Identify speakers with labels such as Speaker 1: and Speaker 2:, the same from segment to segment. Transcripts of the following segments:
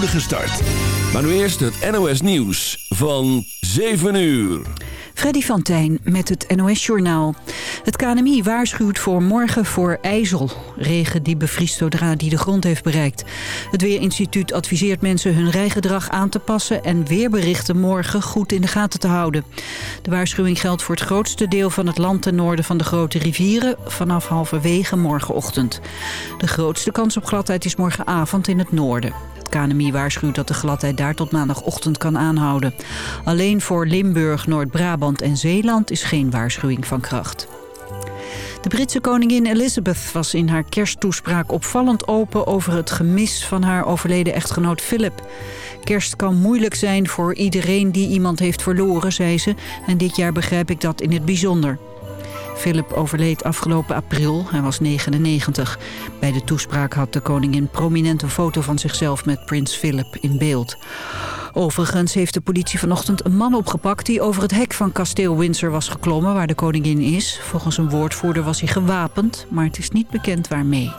Speaker 1: start. Maar nu eerst het NOS Nieuws van 7 uur.
Speaker 2: Freddy van Tijn met het NOS-journaal. Het KNMI waarschuwt voor morgen voor ijzel. Regen die bevriest zodra die de grond heeft bereikt. Het Weerinstituut adviseert mensen hun rijgedrag aan te passen... en weerberichten morgen goed in de gaten te houden. De waarschuwing geldt voor het grootste deel van het land ten noorden van de grote rivieren... vanaf halverwege morgenochtend. De grootste kans op gladheid is morgenavond in het noorden. KNMI waarschuwt dat de gladheid daar tot maandagochtend kan aanhouden. Alleen voor Limburg, Noord-Brabant en Zeeland is geen waarschuwing van kracht. De Britse koningin Elizabeth was in haar kersttoespraak opvallend open over het gemis van haar overleden echtgenoot Philip. Kerst kan moeilijk zijn voor iedereen die iemand heeft verloren, zei ze. En dit jaar begrijp ik dat in het bijzonder. Philip overleed afgelopen april. Hij was 99. Bij de toespraak had de koningin prominent een foto van zichzelf met prins Philip in beeld. Overigens heeft de politie vanochtend een man opgepakt... die over het hek van kasteel Windsor was geklommen waar de koningin is. Volgens een woordvoerder was hij gewapend, maar het is niet bekend waarmee.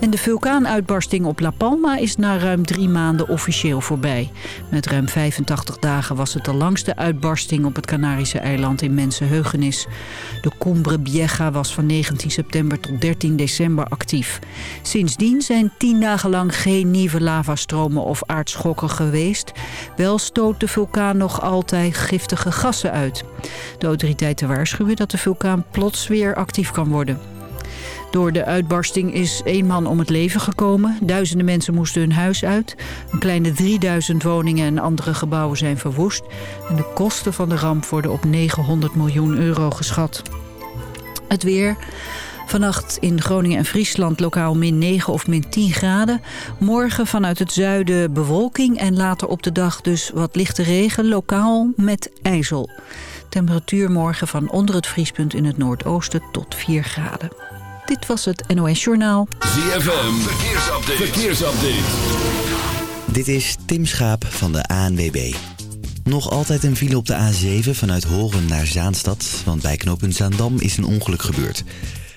Speaker 2: En de vulkaanuitbarsting op La Palma is na ruim drie maanden officieel voorbij. Met ruim 85 dagen was het de langste uitbarsting op het Canarische eiland in mensenheugenis. De Cumbre Vieja was van 19 september tot 13 december actief. Sindsdien zijn tien dagen lang geen nieuwe lavastromen of aardschokken geweest. Wel stoot de vulkaan nog altijd giftige gassen uit. De autoriteiten waarschuwen dat de vulkaan plots weer actief kan worden. Door de uitbarsting is één man om het leven gekomen. Duizenden mensen moesten hun huis uit. Een kleine 3000 woningen en andere gebouwen zijn verwoest. En de kosten van de ramp worden op 900 miljoen euro geschat. Het weer... Vannacht in Groningen en Friesland lokaal min 9 of min 10 graden. Morgen vanuit het zuiden bewolking en later op de dag dus wat lichte regen, lokaal met ijzel. Temperatuur morgen van onder het vriespunt in het noordoosten tot 4 graden. Dit was het NOS Journaal.
Speaker 1: ZFM, verkeersupdate. verkeersupdate.
Speaker 3: Dit is Tim Schaap van de ANWB. Nog altijd een file op de A7 vanuit Horen naar Zaanstad... want bij knooppunt Zaandam is een ongeluk gebeurd.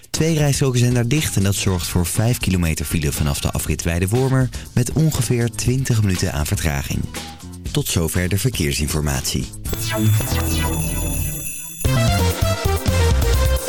Speaker 3: Twee rijstroken zijn daar dicht en dat zorgt voor 5 kilometer file... vanaf de afrit Weide-Wormer met ongeveer 20 minuten aan vertraging. Tot zover de verkeersinformatie.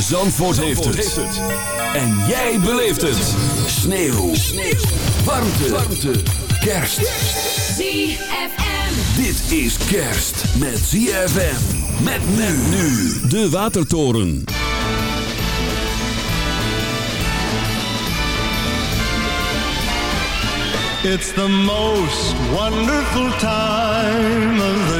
Speaker 1: Zandvoort, heeft, het. En jij beleeft het. Sneeuw. Sneeuw. Warmte. Warmte. Kerst.
Speaker 4: ZFM.
Speaker 1: Dit is kerst met ZFM. Met men nu. De Watertoren.
Speaker 5: It's the most wonderful time of the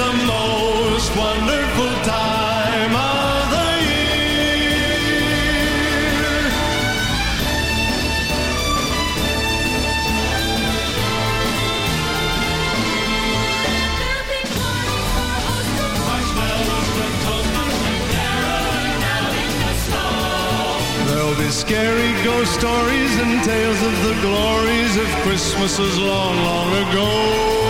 Speaker 6: the most wonderful time of the year. Marshmallows and and. There'll be scary ghost stories and tales of the glories of Christmases long, long ago.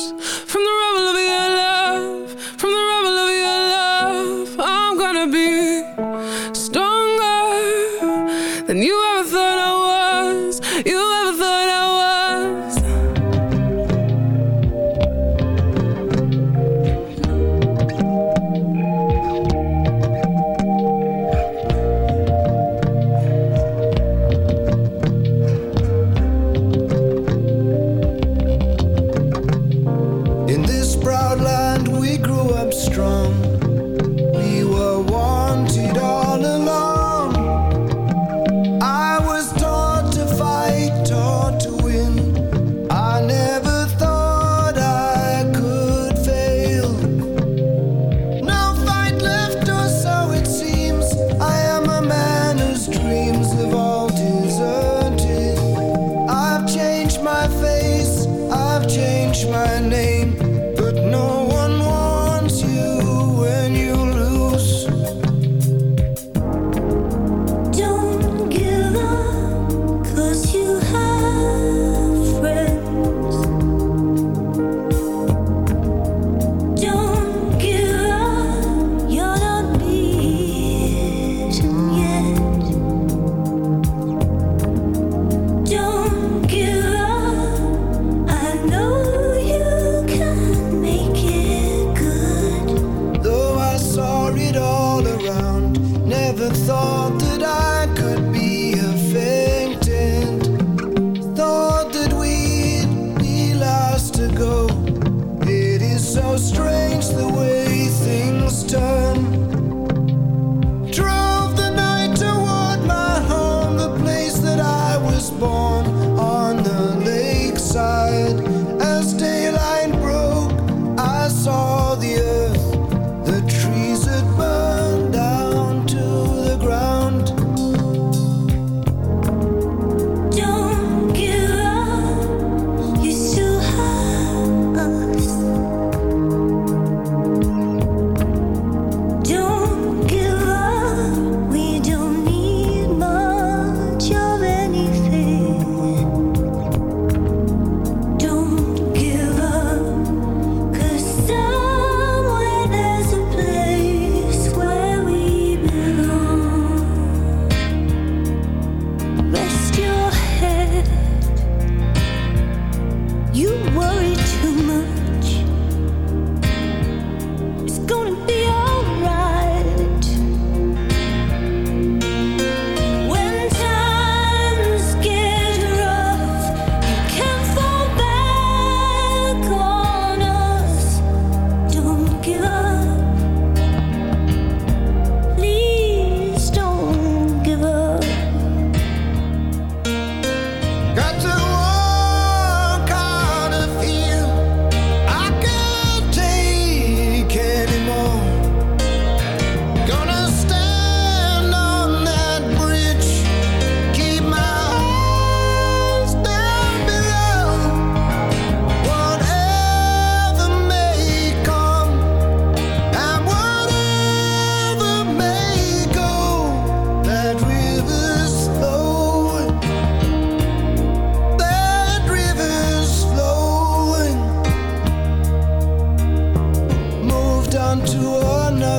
Speaker 1: Jesus.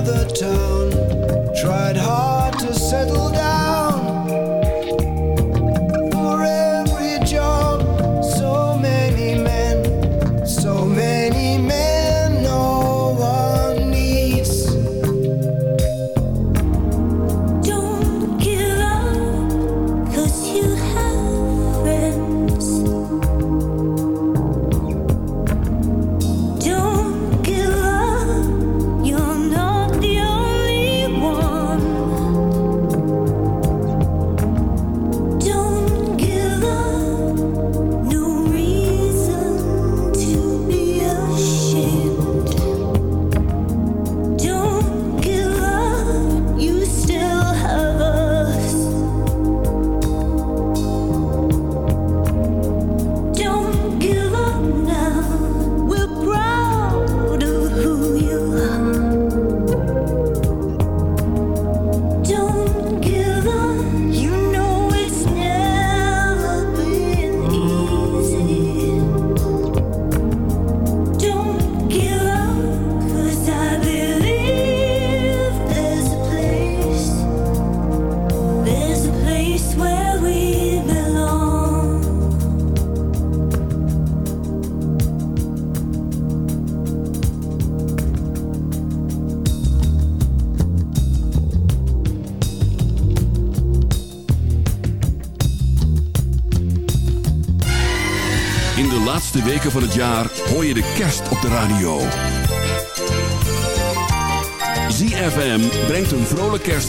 Speaker 1: another town. Tried hard.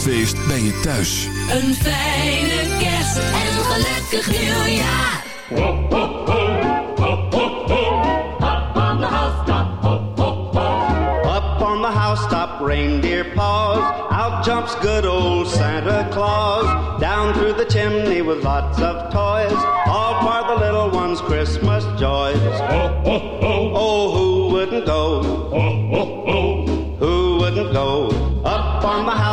Speaker 1: Kerstfeest bij je thuis.
Speaker 7: Een fijne kerst en een gelukkig nieuwjaar.
Speaker 8: Up on the housetop, reindeer paws. Out jumps good old Santa Claus. Down through the chimney with lots of toys. All for the little ones' Christmas joys. Oh, who wouldn't go? Who wouldn't go? Up on the housetop,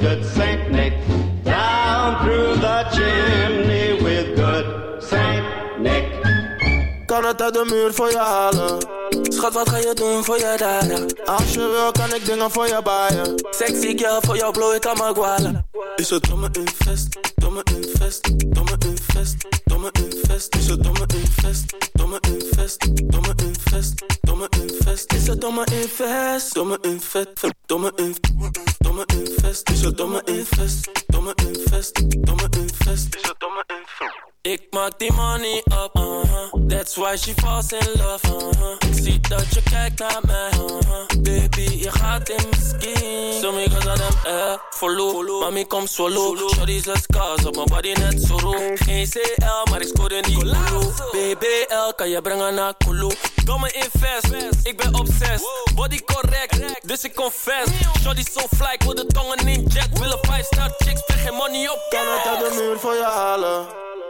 Speaker 8: Good Saint Nick. Down through the chimney with good Saint Nick.
Speaker 9: Kan het uit de muur voor je halen? Schat, wat ga je doen voor je daden? Als je wil, kan ik dingen voor je baaien. Sexy girl, voor jou blow ik mijn gwalen. Is het domme invest, domme invest, domme invest, domme invest. Is het domme invest, domme invest, domme invest, domme invest. Is het domme invest, domme invest, domme invest, domme invest. Is het domme invest, domme invest, domme invest. Is het domme invest. Ik maak die money up, uh-huh. That's why she falls in love, uh-huh. Ik zie dat je kijkt naar mij, uh-huh. Baby, je gaat in mijn skin. So me cause of them, eh, follow. Mami, kom solo. Shorty's let's cause op mijn body net zo roe. Geen CL, maar ik scoorde niet Kulu. BBL, kan je brengen naar Kulu. Domme invest, ik ben obsessed. Body correct, dus ik confess. Shorty so fly, ik wil de tongen in jet. Willen 5 star chicks, spreek geen money op. Kan het uit de muur voor je halen?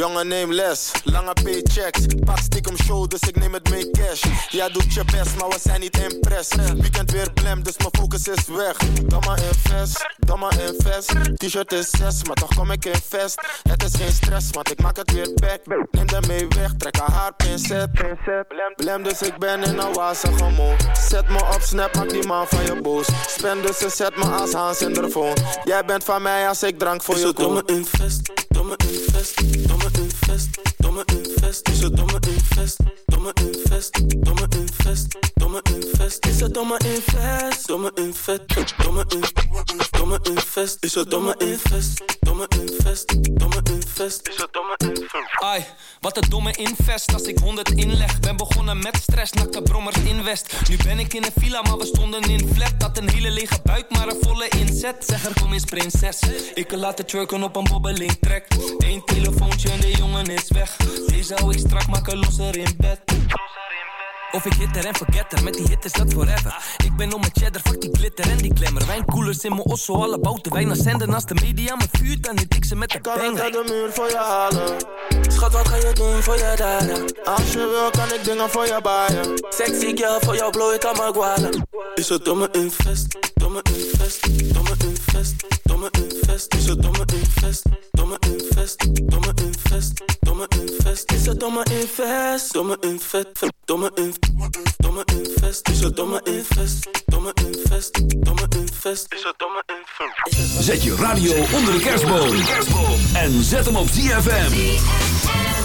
Speaker 9: Jongen, neem les, lange paychecks. Pak stiekem show, dus ik neem het mee cash. Jij doet je best, maar we zijn niet impressed. Weekend weer blem, dus mijn focus is weg. Domme invest, domme invest. T-shirt is 6, maar toch kom ik in vest. Het is geen stress, want ik maak het weer back. Neem de mee weg, trek haar haar pincet. Blem, blem, dus ik ben in een wazige mood. Zet me op snap, maak die man van je boos. Spend dus ze zet me als Hans in de phone. Jij bent van mij als ik drank voor je koop. Domme invest, domme invest, domme invest, domme invest. Is het domme invest, domme invest, domme invest, domme invest. Is het domme invest, domme invest, domme invest, domme. Is het domme invest, domme invest, domme invest. Is het domme invest.
Speaker 4: Ai, wat een domme invest als ik 100 inleg. Ben begonnen met stress, nakte brommers invest. Nu ben ik in een villa, maar we stonden in flat. Dat een hele lege buik, maar een volle inzet. Zeg er kom eens prinses. Ik laat het twerken op een bobbeling trek. Telefoontje en de jongen is weg. Deze hou ik strak, maak er losser in bed.
Speaker 10: Of ik hitter en forgetter, met die hit is dat forever. Ik ben om mijn cheddar, fuck die glitter en die glamour. Wijnkoelers in mijn osso, alle bouten wijn. Als de media me vuurt, dan hit ik ze met de
Speaker 9: Kan ik
Speaker 10: banger.
Speaker 9: uit de muur voor je halen? Schat, wat ga je doen voor je daden? Als je wil, kan ik dingen voor je baaien. Sexy girl, voor jou blow ik aan mijn gualen. Is het domme invest, domme invest, domme invest, domme invest. Is het domme invest, domme invest, domme invest, domme invest. Is het domme invest, domme invest, domme invest, domme invest. Is het domme invest, domme invest, domme invest. Is het domme invest.
Speaker 1: Zet je radio onder de kerstboom. En zet hem op ZFM.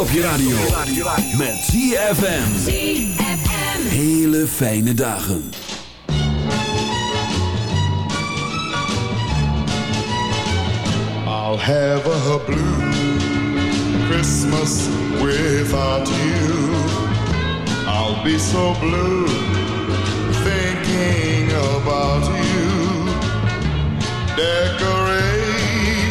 Speaker 1: Op je radio. Met ZFM. Hele fijne dagen.
Speaker 11: I'll have a blue Christmas without you. I'll be so blue thinking about you.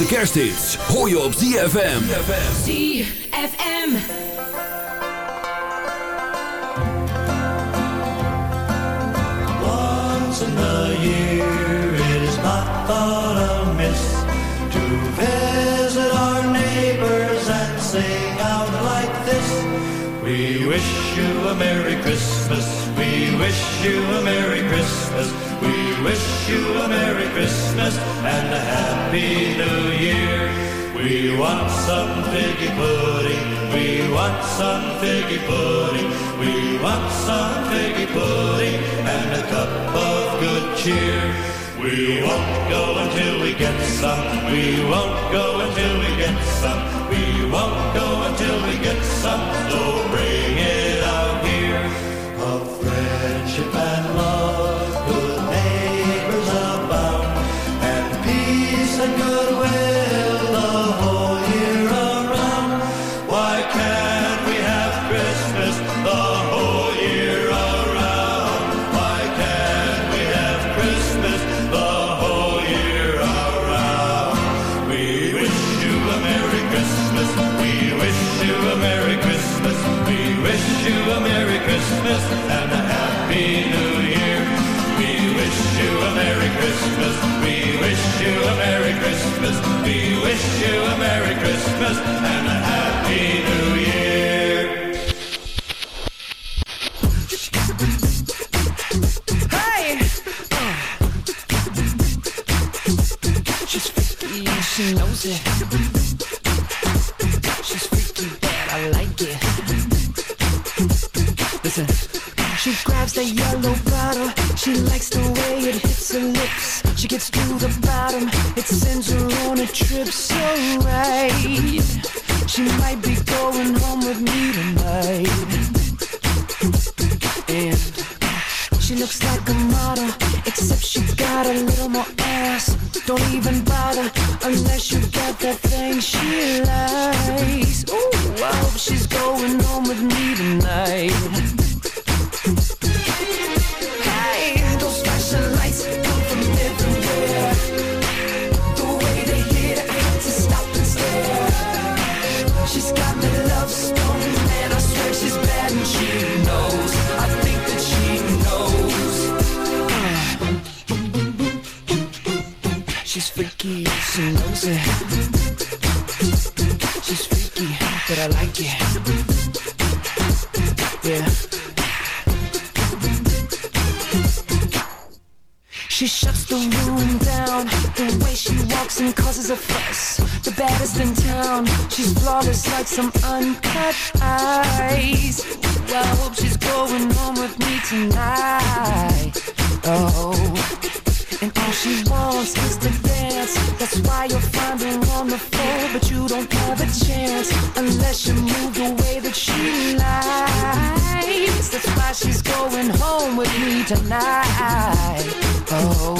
Speaker 1: allerlaatste kersthits. Hoor je op ZFM.
Speaker 7: ZFM.
Speaker 12: Once in a year it is not thought amiss to visit our neighbors and sing out like this. We wish you a Merry Christmas. We wish you a Merry Christmas. We wish you a Merry Christmas and a Happy New Year. We want some figgy pudding, we want some figgy pudding, we want some figgy pudding and a cup of good cheer. We won't go until we get some, we won't go until we get some, we won't go until we get some, so bring it out here. Of friendship and love.
Speaker 13: don't have a chance unless you move the way that she likes. That's why she's going home with me tonight. Oh.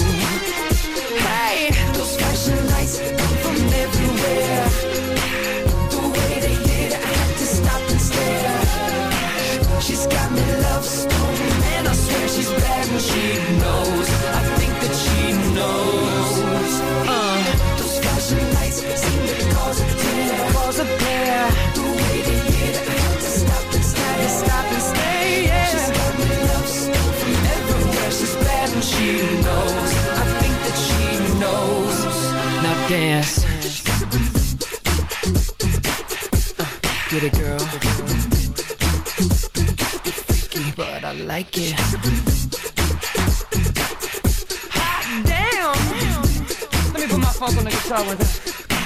Speaker 4: Like it. Hot damn! Let me put my funk on the guitar with it.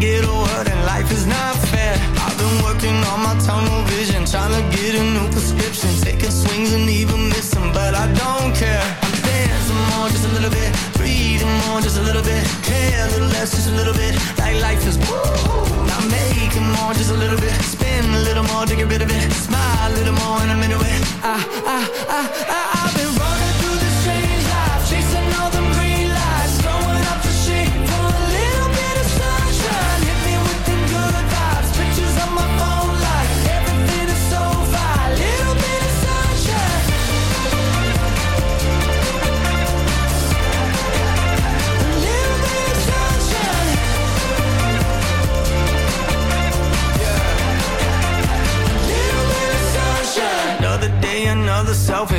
Speaker 4: Get word, and life is not fair. I've been working on my tunnel vision. Trying to get a new prescription. Taking swings and even missing, but I don't care. I'm dancing more, just a little bit. Breathing more, just a little bit. Care a little less, just a little bit. Like life is woo. Now making more, just a little bit. Spin a little more to get rid of it. Smile a little more, and I'm into it. I, I, I, I,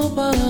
Speaker 14: over.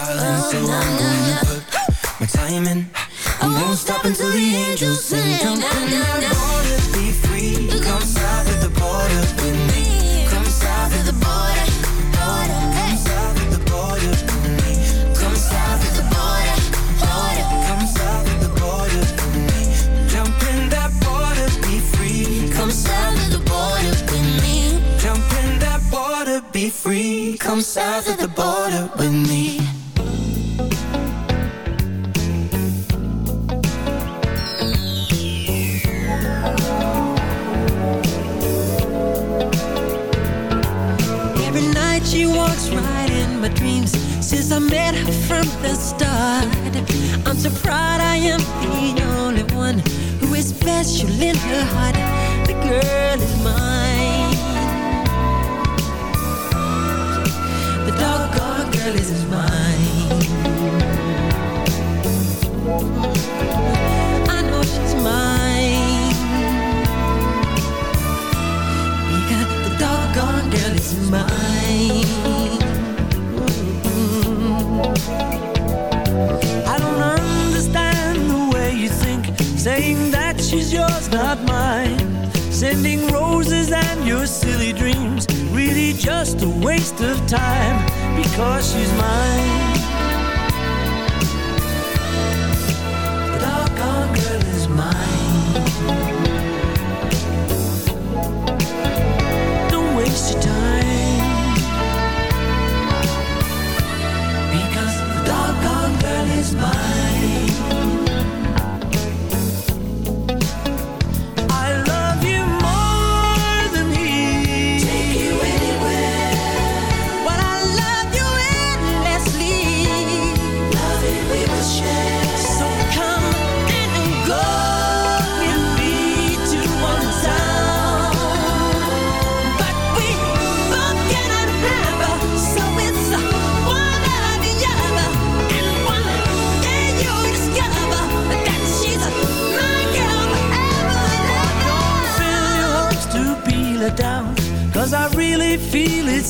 Speaker 15: darling. So I'm gonna put my time in. I won't stop until the angels sing. Jump in that water, be free.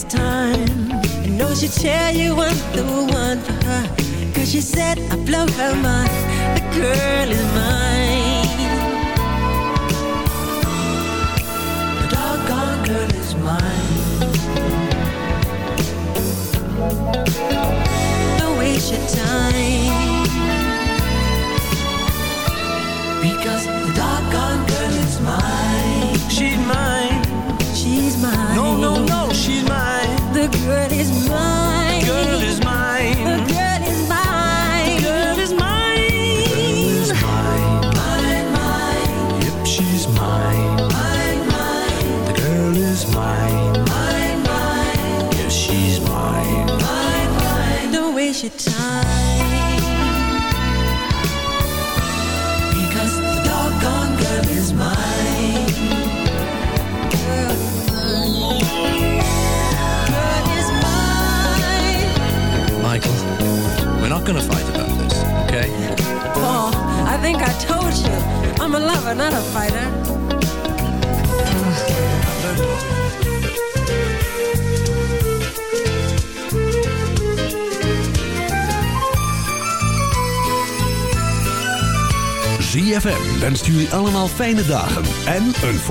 Speaker 5: It's
Speaker 16: time.
Speaker 5: I know she'll tell you I'm the one for her. Cause she said I blow her mind. The girl is mine. The doggone girl is mine. Don't waste your time. Because
Speaker 17: not gonna fight about this, okay?
Speaker 14: Paul, I think I told you. I'm a lover, not a fighter.
Speaker 18: ZFM wenst jullie allemaal fijne dagen en een voorspoedig